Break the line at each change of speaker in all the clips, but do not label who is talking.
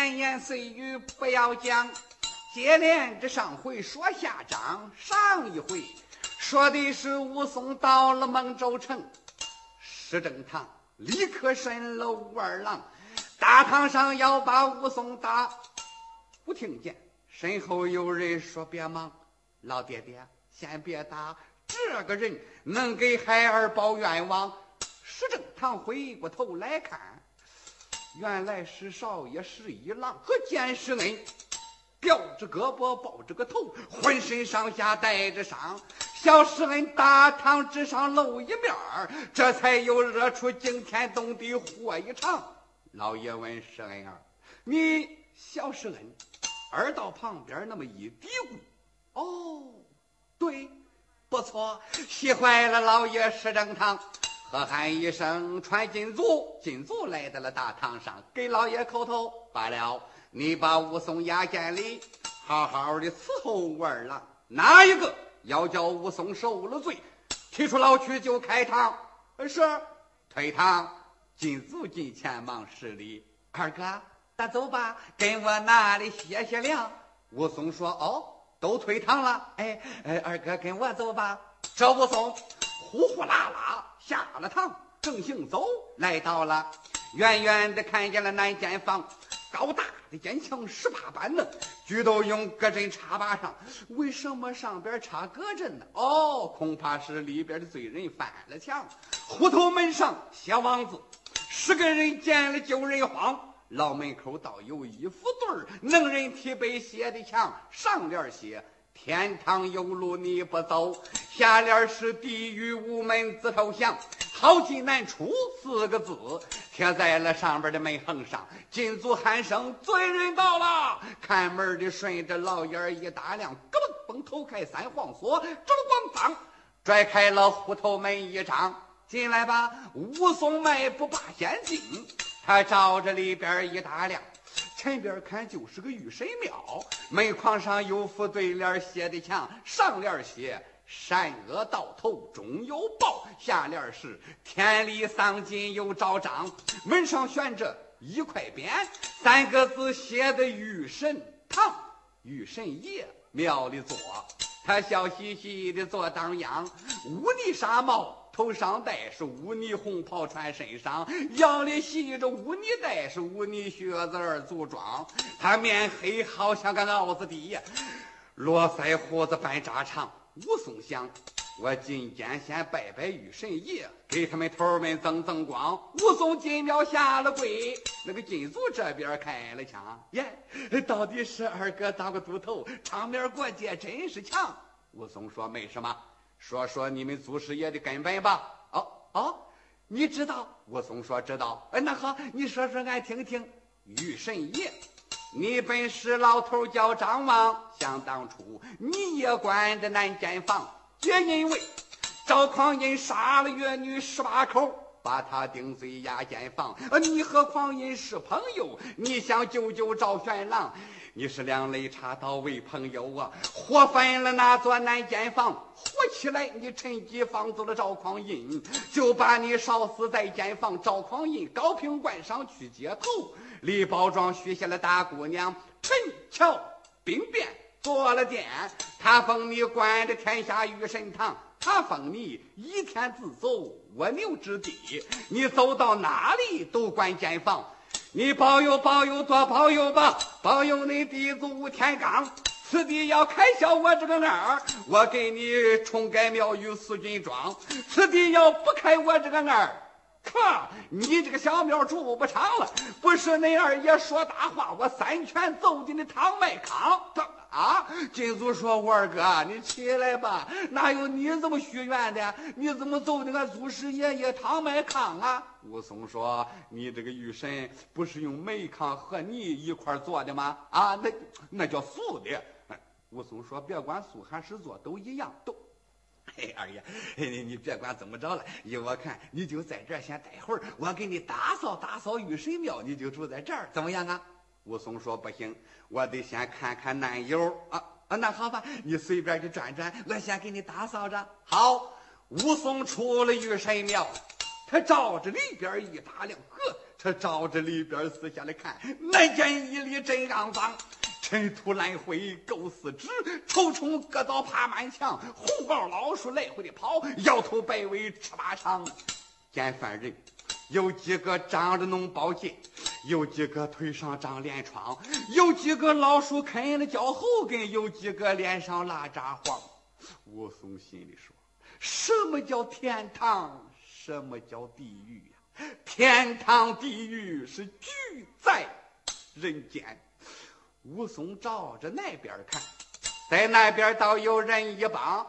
闲言碎语不要讲。接连着上回说下章，上一回说的是武松到了孟州城，石正堂立刻审了武二郎，大堂上要把武松打。不听见，身后有人说：“别忙，老爹爹，先别打。这个人能给孩儿报冤枉。”石正堂回过头来看，原来是少爷石一郎和见世恩。吊着胳膊，抱着个头，浑身上下带着伤。小施恩大堂之上露一面儿这才又惹出惊天动地祸一场。老爷问施恩儿：“你小施恩？”耳道旁边那么一嘀咕：“哦，对，不错，喜坏了老爷石正堂。”喝喊一声，传进族，金族来到了大堂上，给老爷叩头罢了。你把武松押监里，好好的伺候武二郎。哪一个要叫武松受了罪，提出老去就开堂。是，退堂。进族进前忙施礼。二哥，那走吧，跟我那里歇歇凉。武松说：“哦，都退堂了。哎哎，二哥跟我走吧。”这武松呼呼啦啦下了堂，正行走，来到了，远远的看见了南间房。高大的坚墙十八般呢，俱都用隔针插把上。为什么上边插隔针呢？哦，恐怕是里边的罪人翻了墙。虎头门上写王字，十个人见了九人慌。牢门口倒有一副对儿，能人提笔写的墙，上联写天堂有路你不走，下联是地狱无门自投降。好进难出四个字贴在了上边的门横上。金足喊声：“罪人到了！”看门的顺着老眼一打量，咯嘣嘣头开三晃锁，吱咣当拽开了虎头门一张，进来吧。武松迈步把先进，他照着里边一打量，前边看就是个玉神庙，门框上有副对联写的墙，上联写。善恶到头终有报，下联是天理丧尽有昭彰。门上悬着一块匾，三个字写的“玉神堂”，玉神爷庙里坐，他笑嘻嘻的坐当阳，乌泥纱帽，头上戴是乌泥红袍，穿身上腰里系着乌泥带，是乌泥靴子儿足装。他面黑，好像个鏊子底，络腮胡子半扎长。武松想，我进监先拜拜玉神爷，给他们头们增增光。武松进庙下了跪，那个金族这边开了枪，耶，到底是二哥当个都头，场面过节真是强。武松说：“没什么，说说你们祖师爷的根本吧。”哦哦，你知道？武松说：“知道。”哎，那好，你说说俺听听。玉神爷。你本是老头叫张望，想当初你也关着南间房，也因为赵匡胤杀了越女十八口，把他顶罪押监房。你和匡胤是朋友，你想救救赵玄郎，你是两肋插刀为朋友啊，火焚了那座南间房，火起来你趁机放走了赵匡胤，就把你烧死在监房。赵匡胤高平关上去接头。李宝庄许下了大姑娘陈桥兵变做了殿，他封你管着天下御神堂，他封你倚天自走蜗牛之地，你走到哪里都管监房。你保佑保佑多保佑吧，保佑你弟子吴天罡，此地要开销我这个儿，我给你重改庙宇四军庄；此地要不开我这个儿。可，你这个小庙住不长了。不是恁二爷说大话，我三拳揍进你唐麦康。啊，金祖说：“我二哥，你起来吧，哪有你这么许愿的？你怎么揍那个祖师爷爷唐麦康啊？”武松说：“你这个玉神不是用煤糠和泥一块做的吗？啊，那那叫素的。”武松说：“别管素还是做，都一样，都。”嘿，二爷，你你别管怎么着了，依我看，你就在这儿先待会儿，我给你打扫打扫玉神庙，你就住在这儿，怎么样啊？武松说不行，我得先看看男友啊啊，那好吧，你随便去转转，我先给你打扫着。好，武松出了玉神庙，他照着里边一打量，呵，他照着里边四下来看，那见一里真肮脏，尘土来回够四指，臭虫割刀爬满墙，红毛老鼠来回的跑，摇头摆尾吃巴肠。见犯人有几个长着脓包结，有几个腿上长连疮，有几个老鼠啃了脚后跟，有几个脸上拉渣黄。武松心里说：什么叫天堂？什么叫地狱呀？天堂地狱是聚在人间。武松照着那边看，在那边倒有人一帮，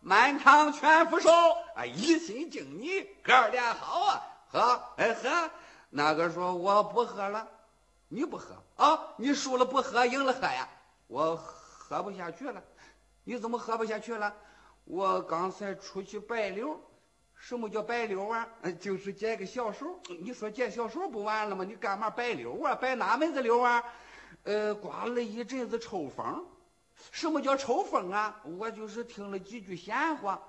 满堂全副手，啊，一心敬你哥俩好啊，呵，哎呵。那个说我不喝了，你不喝啊？你输了不喝，赢了喝呀？我喝不下去了。你怎么喝不下去了？我刚才出去白溜。什么叫白溜啊？就是解个小手。你说解小手不完了吗？你干嘛白溜啊？摆哪门子溜啊？呃，刮了一阵子抽风。什么叫抽风啊？我就是听了几句闲话。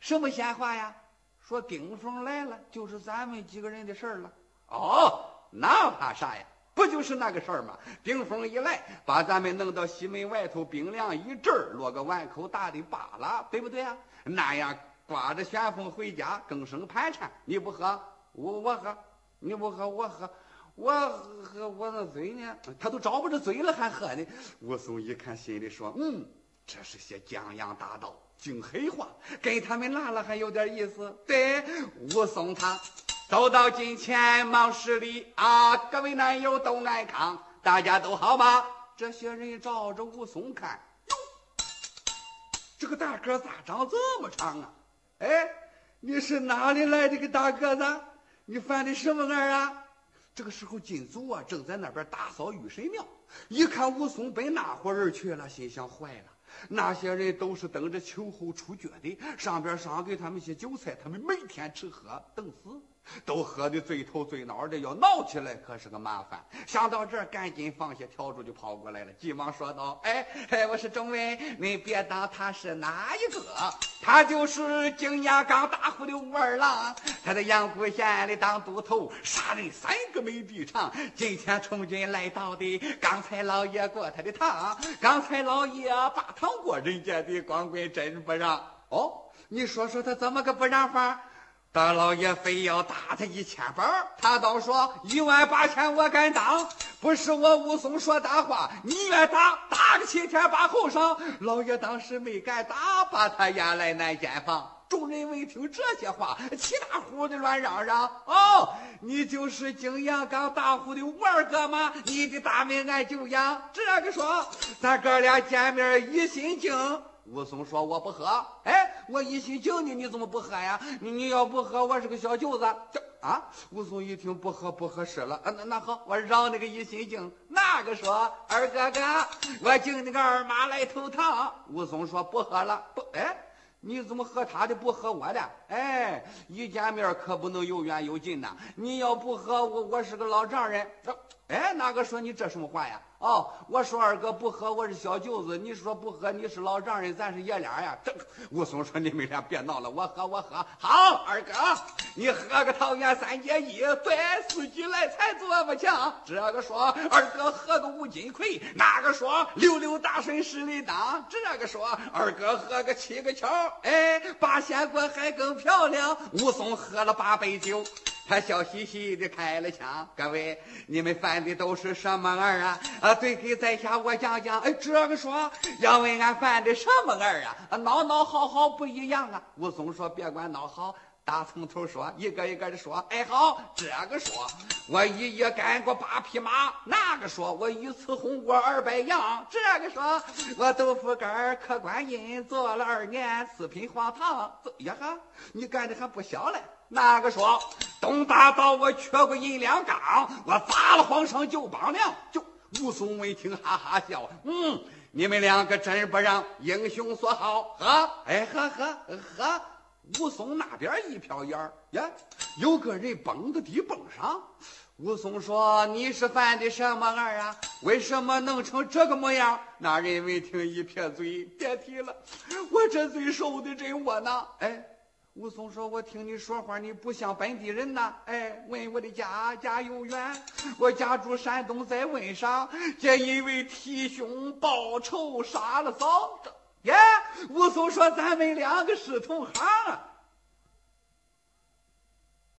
什么闲话呀？说丁峰来了，就是咱们几个人的事儿了。哦，那怕啥呀？不就是那个事儿吗？丁峰一来，把咱们弄到西门外头冰凉一阵儿，落个碗口大的罢了，对不对啊？那样。刮着旋风回家，更生盘缠。你不喝，我我喝；你不喝，我喝。我喝我那嘴呢？他都找不着嘴了，还喝呢。武松一看，心里说：“嗯，这是些江洋大盗，净黑话，跟他们拉了还有点意思。”对，武松他走到近前，忙施礼啊！各位男友都安康，大家都好吗？这些人照着武松看，哟，这个大个咋长这么长啊？哎，你是哪里来的个大个子？你犯的什么案啊？这个时候，金祖啊正在那边打扫玉神庙，一看武松奔那伙人去了，心想坏了。那些人都是等着秋后出绝的，上边赏给他们些酒菜，他们每天吃喝等死。都喝的醉头醉脑的，要闹起来可是个麻烦。想到这，赶紧放下笤帚就跑过来了，急忙说道：“哎哎，我是众位，您别当他是哪一个？他就是金牙岗大户的武二郎，他在阳谷县里当都头，杀人三个没地场。今天从军来到的，刚才老爷过他的堂，刚才老爷把堂过，人家的光棍真不让。哦，你说说他怎么个不让法？”大老爷非要打他一千板他倒说一万八千我敢当，不是我武松说大话，你愿打打个七天八后晌。老爷当时没敢打，把他押来南间房。众人闻听这些话，七大呼的乱嚷嚷：“哦，你就是景阳冈大户的五二哥吗？你的大名俺就养。这个说，咱哥俩见面一心敬。”武松说：“我不喝。哎，我一心敬你，你怎么不喝呀？你你要不喝，我是个小舅子。这啊！武松一听不喝不合适了。啊，那那好，我让那个一心敬。那个说二哥哥，我敬你个二妈来头汤。武松说不喝了。不，哎，你怎么喝他的不喝我的？哎，一见面可不能有远有近呐。你要不喝，我我是个老丈人。哎，那个说你这什么话呀？”哦，我说二哥不喝，我是小舅子。你说不喝，你是老丈人，咱是爷俩呀。这武松说：“你们俩别闹了，我喝，我喝。好，二哥，你喝个桃园三结义，对四季来才做不强。这个说二哥喝个五金魁，那个说六六大顺十里当。这个说二哥喝个七个桥，哎，八仙过海更漂亮。武松喝了八杯酒。他笑嘻嘻的开了枪，各位，你们犯的都是什么案啊？啊，对，给在下我讲讲。哎，这个说要问俺犯的什么案啊？啊，孬孬好好不一样啊。武松说，别管孬好。打从头说，一个一个的说。哎，好，这个说，我一夜干过八匹马；那个说，我一次红过二百羊；这个说，我豆腐干客观音做了二年四品黄堂。呀哈，你干的还不小嘞。那个说，东大道我缺过银两缸，我砸了皇上就帮粮。就武松闻听，哈哈笑。嗯，你们两个真不让英雄所好。喝，哎，喝喝喝。武松那边一瞟眼呀，有个人蹦到地蹦上。武松说：“你是犯的什么案啊？为什么弄成这个模样？”那人闻听一撇嘴，别提了，我这嘴受的真窝囊。哎，武松说：“我听你说话，你不像本地人呐。哎，问我的家家有缘，我家住山东，在汶上，这因为替兄报仇杀了嫂子。耶，武松说：咱们两个是同行啊。